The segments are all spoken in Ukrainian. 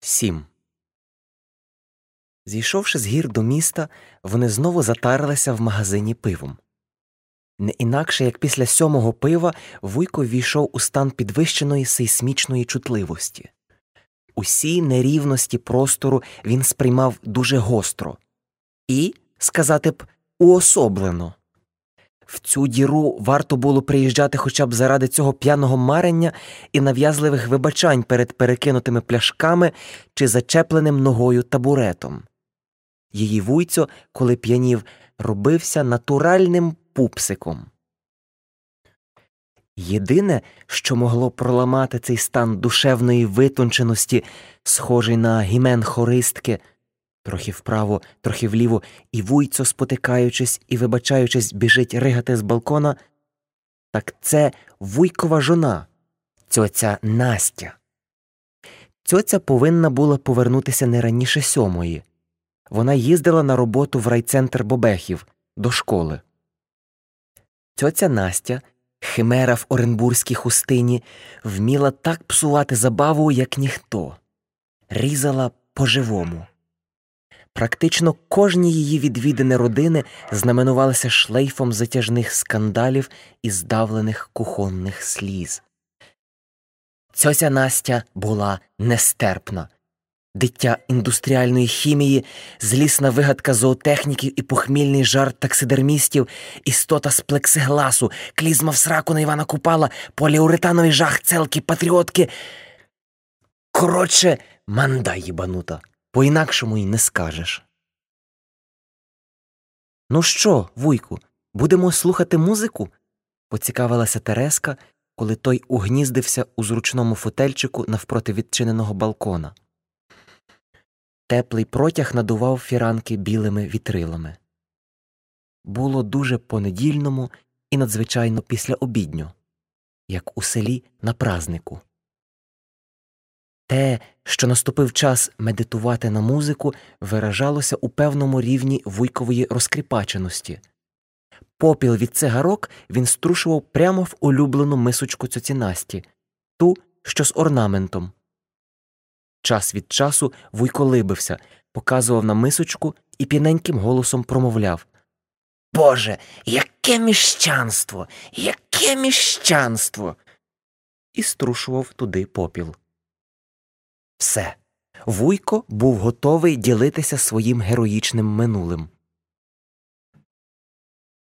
Сім. Зійшовши з гір до міста, вони знову затарилися в магазині пивом. Не інакше як після сьомого пива Вуйко ввійшов у стан підвищеної сейсмічної чутливості. Усі нерівності простору він сприймав дуже гостро і, сказати б, уособлено. В цю діру варто було приїжджати хоча б заради цього п'яного марення і нав'язливих вибачань перед перекинутими пляшками чи зачепленим ногою табуретом. Її вуйцьо, коли п'янів, робився натуральним пупсиком. Єдине, що могло проламати цей стан душевної витонченості, схожий на гімен хористки, трохи вправо, трохи вліво, і вуйцо, спотикаючись і вибачаючись, біжить ригати з балкона, так це вуйкова жона, цьоця Настя. Цьоця повинна була повернутися не раніше сьомої. Вона їздила на роботу в райцентр Бобехів до школи. Цьоця Настя, химера в Оренбурзькій хустині, вміла так псувати забаву, як ніхто, різала по-живому. Практично кожні її відвідини родини знаменувалися шлейфом затяжних скандалів і здавлених кухонних сліз. Цьоця Настя була нестерпна. Диття індустріальної хімії, злісна вигадка зоотехніків і похмільний жарт таксидермістів, істота з плексигласу, клізма в сраку на Івана Купала, поліуретановий жах целки, патріотки. Коротше, манда їбанута, по інакшому й не скажеш. Ну що, вуйку, будемо слухати музику? поцікавилася Тереска, коли той угніздився у зручному фотельчику навпроти відчиненого балкона. Теплий протяг надував фіранки білими вітрилами. Було дуже понедільному і надзвичайно післяобідньо, як у селі на празнику. Те, що наступив час медитувати на музику, виражалося у певному рівні вуйкової розкріпаченості. Попіл від цигарок він струшував прямо в улюблену мисочку цьоцінасті, ту, що з орнаментом. Час від часу вуйко либився, показував на мисочку і піненьким голосом промовляв Боже, яке міщанство, яке міщанство. І струшував туди попіл. Все. Вуйко був готовий ділитися своїм героїчним минулим.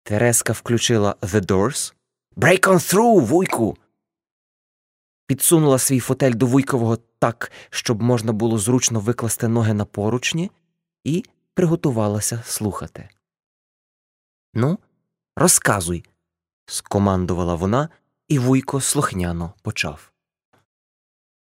Тереска включила The Doors. Break on through, вуйку. Підсунула свій фотель до вуйкового так, щоб можна було зручно викласти ноги на поручні, і приготувалася слухати. Ну, розказуй, скомандувала вона, і вуйко слухняно почав.